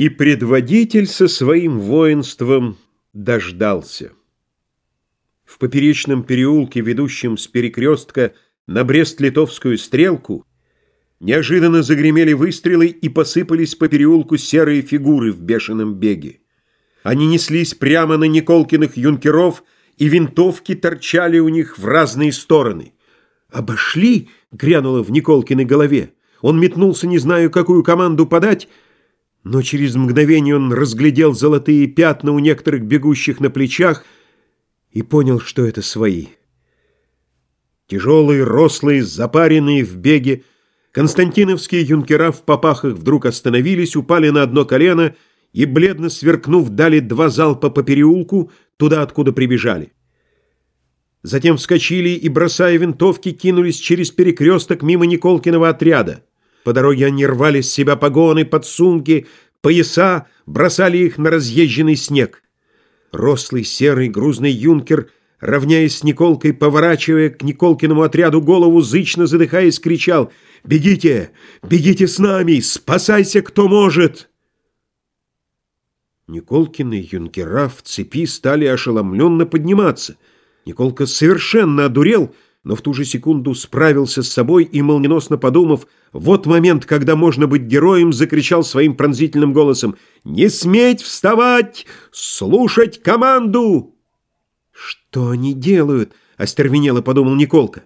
И предводитель со своим воинством дождался. В поперечном переулке, ведущем с перекрестка на Брест-Литовскую стрелку, неожиданно загремели выстрелы и посыпались по переулку серые фигуры в бешеном беге. Они неслись прямо на Николкиных юнкеров, и винтовки торчали у них в разные стороны. «Обошли!» — грянуло в Николкиной голове. Он метнулся, не знаю, какую команду подать, но через мгновение он разглядел золотые пятна у некоторых бегущих на плечах и понял, что это свои. Тяжелые, рослые, запаренные в беге, константиновские юнкера в попахах вдруг остановились, упали на одно колено и, бледно сверкнув, дали два залпа по переулку, туда, откуда прибежали. Затем вскочили и, бросая винтовки, кинулись через перекресток мимо Николкиного отряда. По дороге они рвали с себя погоны, подсумки, пояса, бросали их на разъезженный снег. Рослый, серый, грузный юнкер, равняясь с Николкой, поворачивая к Николкиному отряду голову, зычно задыхаясь, кричал «Бегите! Бегите с нами! Спасайся, кто может!» Николкины юнкера в цепи стали ошеломленно подниматься. Николка совершенно одурел, но в ту же секунду справился с собой и, молниеносно подумав, вот момент, когда можно быть героем, закричал своим пронзительным голосом «Не сметь вставать! Слушать команду!» «Что они делают?» — остервенело подумал Николка.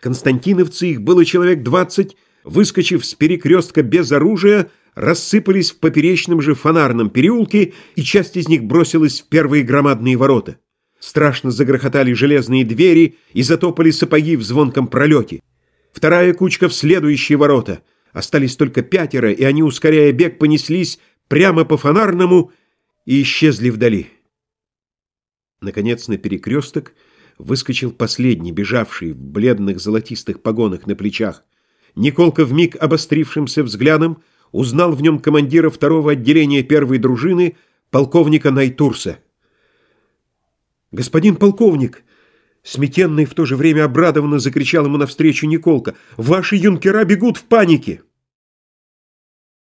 Константиновцы, их было человек двадцать, выскочив с перекрестка без оружия, рассыпались в поперечном же фонарном переулке, и часть из них бросилась в первые громадные ворота. Страшно загрохотали железные двери и затопали сапоги в звонком пролете. Вторая кучка в следующие ворота. Остались только пятеро, и они, ускоряя бег, понеслись прямо по фонарному и исчезли вдали. Наконец на перекресток выскочил последний, бежавший в бледных золотистых погонах на плечах. Николка вмиг обострившимся взглядом узнал в нем командира второго отделения первой дружины, полковника Найтурса. «Господин полковник!» Сметенный в то же время обрадованно закричал ему навстречу Николка. «Ваши юнкера бегут в панике!»